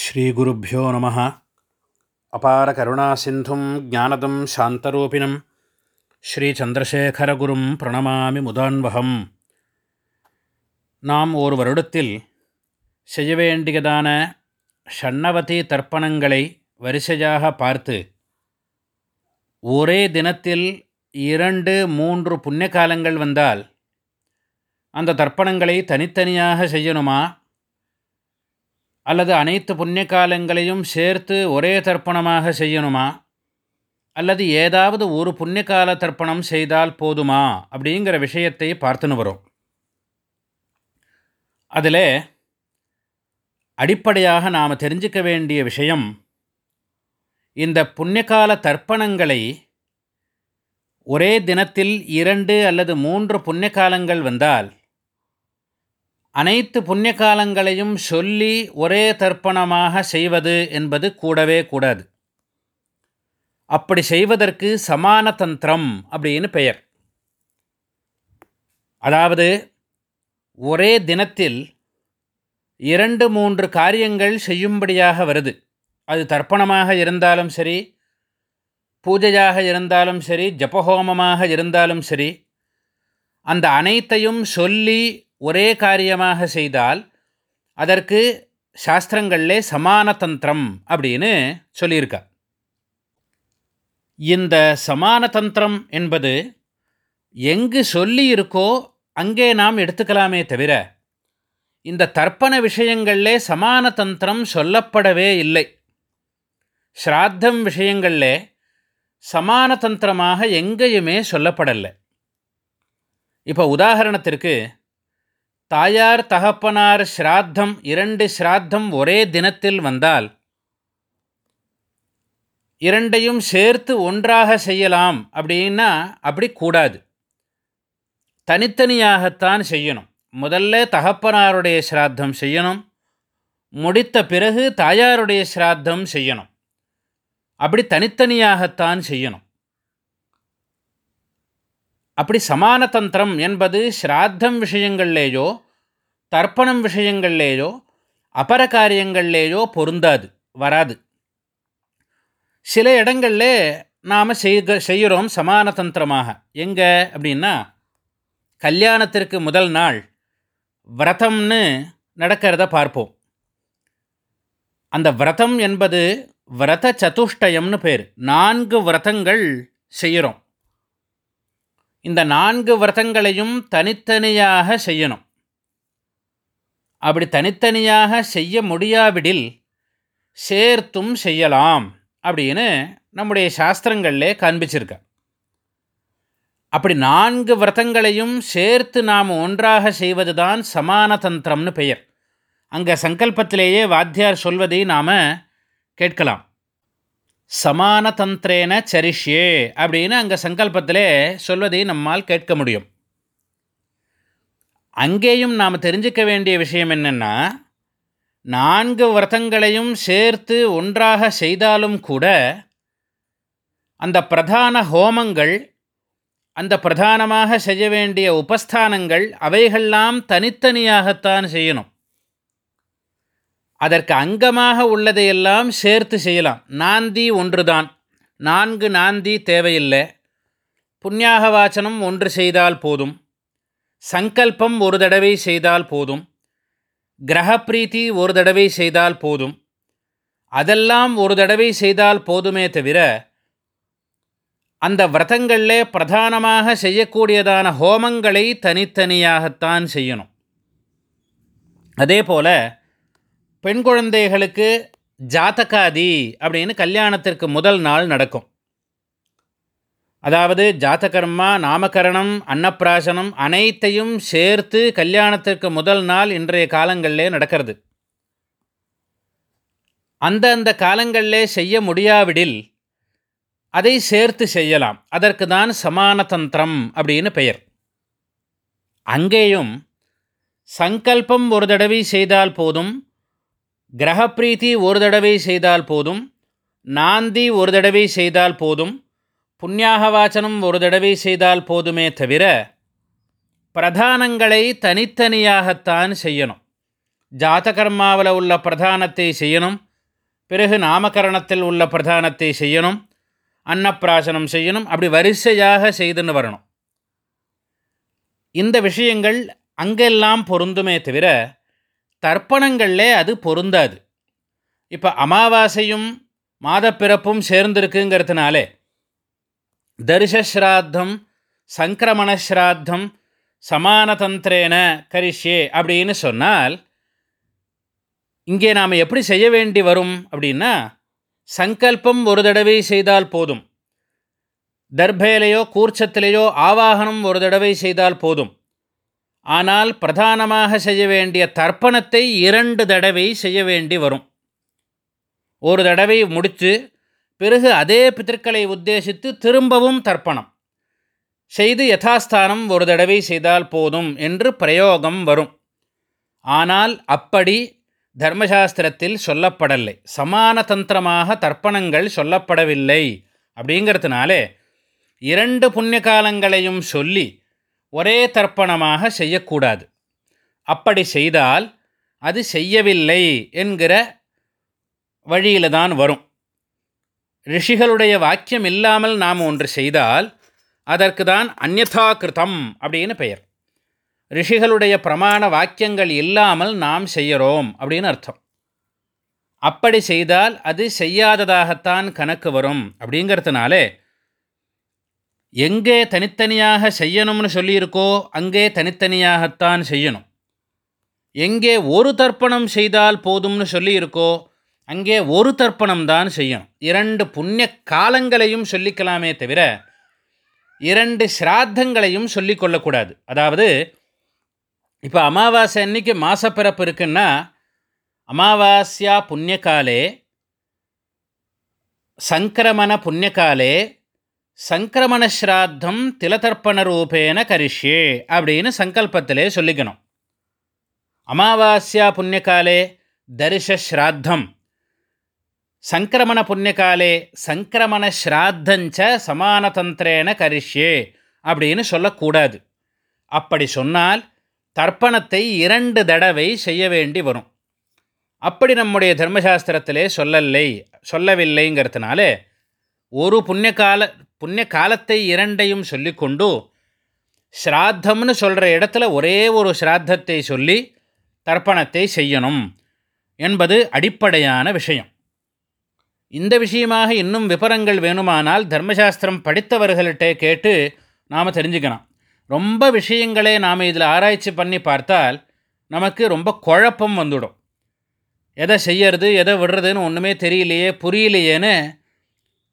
ஸ்ரீகுருப்போ நம. அபார கருணா சிந்தும் ஜானதம் சாந்தரூபிணம். ஸ்ரீச்சந்திரசேகரகுரும் பிரணமாமி முதான்வகம். நாம் ஒரு வருடத்தில் செய்ய வேண்டியதான ஷண்ணவதி தர்ப்பணங்களை வரிசையாக பார்த்து ஒரே தினத்தில் இரண்டு மூன்று புண்ணிய காலங்கள் வந்தால் அந்த தர்ப்பணங்களை தனித்தனியாக செய்யணுமா? அல்லது அனைத்து புண்ணிய காலங்களையும் சேர்த்து ஒரே தர்ப்பணமாக செய்யணுமா? அல்லது ஏதாவது ஒரு புண்ணிய கால தர்ப்பணம் செய்தால் போதுமா? அப்படிங்கிற விஷயத்தை பார்த்துன்னு வரும். அதில் அடிப்படையாக நாம் தெரிஞ்சுக்க வேண்டிய விஷயம் இந்த புண்ணியகால தர்ப்பணங்களை ஒரே தினத்தில் இரண்டு அல்லது மூன்று புண்ணிய காலங்கள் வந்தால் அனைத்து புண்ணிய காலங்களையும் சொல்லி ஒரே தர்ப்பணமாக செய்வது என்பது கூடவே கூடாது. அப்படி செய்வதற்கு சமான தந்திரம் அப்படின்னு பெயர். அதாவது ஒரே தினத்தில் இரண்டு மூன்று காரியங்கள் செய்யும்படியாக வருது. அது தர்ப்பணமாக இருந்தாலும் சரி பூஜையாக இருந்தாலும் சரி ஜபஹோமமாக இருந்தாலும் சரி அந்த அனைத்தையும் சொல்லி ஒரே காரியமாக செய்தால் அதற்கு சாஸ்திரங்களிலே சமான தந்திரம் அப்படின்னு சொல்லியிருக்கா. இந்த சமான தந்திரம் என்பது எங்கு சொல்லி இருக்கோ அங்கே நாம் எடுத்துக்கலாமே தவிர இந்த தர்ப்பண விஷயங்களிலே சமான தந்திரம் சொல்லப்படவே இல்லை. ஸ்ராத்தம் விஷயங்களில் சமான தந்திரமாக எங்கேயுமே சொல்லப்படலை. இப்போ உதாரணத்திற்கு தாயார் தகப்பனார் ஸ்ராத்தம் இரண்டு ஸ்ராத்தம் ஒரே தினத்தில் வந்தால் இரண்டையும் சேர்த்து ஒன்றாக செய்யலாம் அப்படின்னா அப்படி கூடாது. தனித்தனியாகத்தான் செய்யணும். முதல்ல தகப்பனாருடைய ஸ்ராத்தம் செய்யணும். முடித்த பிறகு தாயாருடைய ஸ்ராத்தம் செய்யணும். அப்படி தனித்தனியாகத்தான் செய்யணும். அப்படி சமான தந்திரம் என்பது ஸ்ராத்தம் விஷயங்கள்லேயோ தர்ப்பணம் விஷயங்கள்லேயோ அபர காரியங்கள்லேயோ பொருந்தாது வராது. சில இடங்களில் நாம் செய்க செய்கிறோம் சமான தந்திரமாக எங்கே அப்படின்னா கல்யாணத்திற்கு முதல் நாள் விரதம்னு நடக்கிறத பார்ப்போம். அந்த விரதம் என்பது விரத சதுஷ்டயம்னு பேர். நான்கு விரதங்கள் செய்கிறோம். இந்த நான்கு விரதங்களையும் தனித்தனியாக செய்யணும். அப்படி தனித்தனியாக செய்ய முடியாவிடில் சேர்த்தும் செய்யலாம் அப்படின்னு நம்முடைய சாஸ்திரங்களிலே காண்பிச்சிருக்க. அப்படி நான்கு விரதங்களையும் சேர்த்து நாம் ஒன்றாக செய்வது தான் சமான தந்திரம்னு பெயர். அங்கே சங்கல்பத்திலேயே வாத்தியார் சொல்வதை நாம் கேட்கலாம். சமான தந்திரேன சரிஷ்யே அப்படின்னு அங்கே சங்கல்பத்திலே சொல்வதை நம்மால் கேட்க முடியும். அங்கேயும் நாம் தெரிஞ்சுக்க வேண்டிய விஷயம் என்னென்னா நான்கு விரதங்களையும் சேர்த்து ஒன்றாக செய்தாலும் கூட அந்த பிரதான ஹோமங்கள் அந்த பிரதானமாக செய்ய வேண்டிய உபஸ்தானங்கள் அவைகள்லாம் தனித்தனியாகத்தான் செய்யணும். அதற்கு அங்கமாக உள்ளதையெல்லாம் சேர்த்து செய்யலாம். நாந்தி ஒன்றுதான். நான்கு நாந்தி தேவையில்லை. புண்ணியாக வாச்சனம் ஒன்று செய்தால் போதும். சங்கல்பம் ஒரு தடவை செய்தால் போதும். கிரகப்பிரீத்தி ஒரு தடவை செய்தால் போதும். அதெல்லாம் ஒரு தடவை செய்தால் போதுமே தவிர அந்த விரதங்களில் பிரதானமாக செய்யக்கூடியதான ஹோமங்களை தனித்தனியாகத்தான் செய்யணும். அதே போல் பெண் குழந்தைகளுக்கு ஜாத்தகாதி அப்படின்னு கல்யாணத்திற்கு முதல் நாள் நடக்கும். அதாவது ஜாத்தகர்மா நாமகரணம் அன்னப்பிராசனம் அனைத்தையும் சேர்த்து கல்யாணத்திற்கு முதல் நாள் இன்றைய காலங்களிலே நடக்கிறது. அந்தந்த காலங்களிலே செய்ய முடியாவிடில் அதை சேர்த்து செய்யலாம். அதற்கு தான் சமானதந்திரம் அப்படின்னு பெயர். அங்கேயும் சங்கல்பம் ஒரு தடவை செய்தால் போதும். கிரகப்பிரீத்தி ஒரு தடவை செய்தால் போதும் நாந்தி ஒரு தடவை செய்தால் போதும் புண்ணியாக வாச்சனம் ஒரு தடவை செய்தால் போதுமே தவிர பிரதானங்களை தனித்தனியாகத்தான் செய்யணும். ஜாதகர்மாவில் உள்ள பிரதானத்தை செய்யணும் பிறகு நாமகரணத்தில் உள்ள பிரதானத்தை செய்யணும் அன்னப்பிராசனம் செய்யணும் அப்படி வரிசையாக செய்துன்னு வரணும். இந்த விஷயங்கள் அங்கெல்லாம் பொருந்துமே தவிர தர்ப்பணங்களில் அது பொருந்தாது. இப்போ அமாவாசையும் மாதப்பிறப்பும் சேர்ந்திருக்குங்கிறதுனாலே தரிசஸ்ராத்தம் சங்கிரமணஸ்ராத்தம் சமானதந்திரேன கரிஷ்யே அப்படின்னு சொன்னால் இங்கே நாம் எப்படி செய்ய வேண்டி வரும் அப்படின்னா சங்கல்பம் ஒரு தடவை செய்தால் போதும். தர்பேலையோ கூர்ச்சத்திலேயோ ஆவாகனம் ஒரு தடவை செய்தால் போதும். ஆனால் பிரதானமாக செய்ய வேண்டிய தர்ப்பணத்தை இரண்டு தடவை செய்ய வேண்டி வரும். ஒரு தடவை முடித்து பிறகு அதே பித்திருக்களை உத்தேசித்து திரும்பவும் தர்ப்பணம். செய்து யதாஸ்தானம் ஒரு தடவை செய்தால் போதும் என்று பிரயோகம் வரும். ஆனால் அப்படி தர்மசாஸ்திரத்தில் சொல்லப்படலை. சமான தந்திரமாக தர்ப்பணங்கள் சொல்லப்படவில்லை. அப்படிங்கிறதுனாலே இரண்டு புண்ணிய காலங்களையும் சொல்லி ஒரே தர்ப்பணமாக செய்யக்கூடாது. அப்படி செய்தால் அது செய்யவில்லை என்கிற வழியில் தான் வரும். ரிஷிகளுடைய வாக்கியம் இல்லாமல் நாம் ஒன்று செய்தால் அதற்கு தான் அந்யதா கிருதம் அப்படின்னு பெயர். ரிஷிகளுடைய பிரமாண வாக்கியங்கள் இல்லாமல் நாம் செய்கிறோம் அப்படின்னு அர்த்தம். அப்படி செய்தால் அது செய்யாததாகத்தான் கணக்கு வரும் அப்படிங்கிறதுனாலே எங்கே தனித்தனியாக செய்யணும்னு சொல்லியிருக்கோ அங்கே தனித்தனியாகத்தான் செய்யணும். எங்கே ஒரு தர்ப்பணம் செய்தால் போதும்னு சொல்லியிருக்கோ அங்கே ஒரு தர்ப்பணம் தான் செய்யணும். இரண்டு புண்ணிய காலங்களையும் சொல்லிக்கலாமே தவிர இரண்டு ஸ்ராத்தங்களையும் சொல்லிக்கொள்ளக்கூடாது. அதாவது இப்போ அமாவாசை அன்னைக்கு மாசப்பிறப்பு இருக்குன்னா அமாவாஸ்யா புண்ணியகாலே சங்கிரமண புண்ணியகாலே சங்கிரமண ஸ்ராத்தம் திலதர்ப்பண ரூபேன கரிஷ்யே அப்படின்னு சங்கல்பத்திலே சொல்லிக்கணும். அமாவாஸ்யா புண்ணியகாலே தரிசஸ்ராத்தம். சங்கிரமண புண்ணியகாலே சங்கிரமண ஸ்ராத்தஞ்ச சமானதந்திரேன கரிஷ்யே அப்படின்னு சொல்லக்கூடாது. அப்படி சொன்னால் தர்ப்பணத்தை இரண்டு தடவை செய்ய வேண்டி வரும். அப்படி நம்முடைய தர்மசாஸ்திரத்திலே சொல்லலை சொல்லவில்லைங்கிறதுனால ஒரு புண்ணியகால புண்ணிய காலத்தை இரண்டையும் சொல்லிக்கொண்டு ஸ்ராத்தம்னு சொல்கிற இடத்துல ஒரே ஒரு ஸ்ராத்தத்தை சொல்லி தர்ப்பணத்தை செய்யணும் என்பது அடிப்படையான விஷயம். இந்த விஷயமாக இன்னும் விபரங்கள் வேணுமானால் தர்மசாஸ்திரம் படித்தவர்கள்ட்ட கேட்டு நாம் தெரிஞ்சுக்கணும். ரொம்ப விஷயங்களே நாம் இதில் ஆராய்ச்சி பண்ணி பார்த்தால் நமக்கு ரொம்ப குழப்பம் வந்துடும். எதை செய்யறது எதை விடுறதுன்னு ஒன்றுமே தெரியலையே புரியலையேன்னு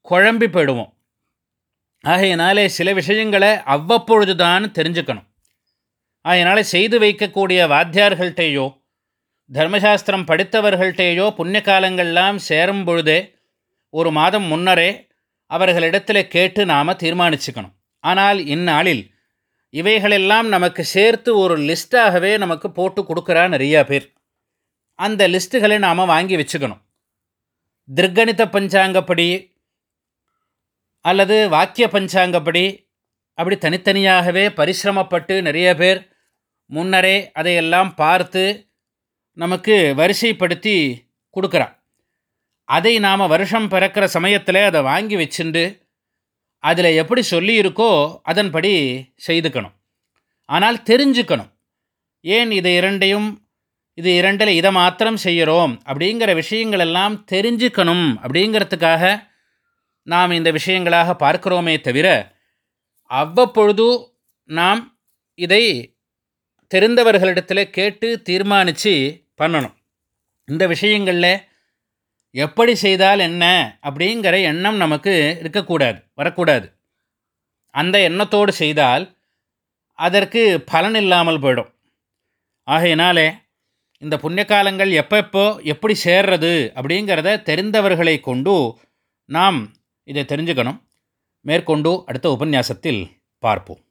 குழம்பி போயிடுவோம். ஆகையினாலே சில விஷயங்களை அவ்வப்பொழுது தான் தெரிஞ்சுக்கணும். அதனால் செய்து வைக்கக்கூடிய வாத்தியார்கள்ட்டேயோ தர்மசாஸ்திரம் படித்தவர்கள்ட்டேயோ புண்ணிய காலங்கள்லாம் சேரும் பொழுதே ஒரு மாதம் முன்னரே அவர்களிடத்தில் கேட்டு நாம் தீர்மானிச்சுக்கணும். ஆனால் இந்நாளில் இவைகளெல்லாம் நமக்கு சேர்த்து ஒரு லிஸ்ட்டாகவே நமக்கு போட்டு கொடுக்குறா நிறையா பேர். அந்த லிஸ்ட்டுகளை நாம் வாங்கி வச்சுக்கணும். திருக்கணித பஞ்சாங்கப்படி அல்லது வாக்கிய பஞ்சாங்கப்படி அப்படி தனித்தனியாகவே பரிசிரமப்பட்டு நிறைய பேர் முன்னரே அதையெல்லாம் பார்த்து நமக்கு வரிசைப்படுத்தி கொடுக்குறான். அதை நாம் வருஷம் பிறக்கிற சமயத்தில் அதை வாங்கி வச்சுண்டு அதில் எப்படி சொல்லியிருக்கோ அதன்படி செய்துக்கணும். ஆனால் தெரிஞ்சுக்கணும். ஏன் இதை இரண்டையும் இது இரண்டில் இதை மாத்திரம் செய்கிறோம் அப்படிங்கிற விஷயங்களெல்லாம் தெரிஞ்சுக்கணும் அப்படிங்கிறதுக்காக நாம் இந்த விஷயங்களாக பார்க்கிறோமே தவிர அவ்வப்பொழுது நாம் இதை தெரிந்தவர்களிடத்தில் கேட்டு தீர்மானித்து பண்ணணும். இந்த விஷயங்களில் எப்படி செய்தால் என்ன அப்படிங்கிற எண்ணம் நமக்கு இருக்கக்கூடாது வரக்கூடாது. அந்த எண்ணத்தோடு செய்தால் அதற்கு பலன் இல்லாமல் போயிடும். ஆகையினாலே இந்த புண்ணிய காலங்கள் எப்பப்போ எப்படி சேர்றது அப்படிங்கிறத தெரிந்தவர்களை கொண்டு நாம் இதை தெரிஞ்சுக்கணும். மேற்கொண்டு அடுத்த உபன்யாசத்தில் பார்ப்போம்.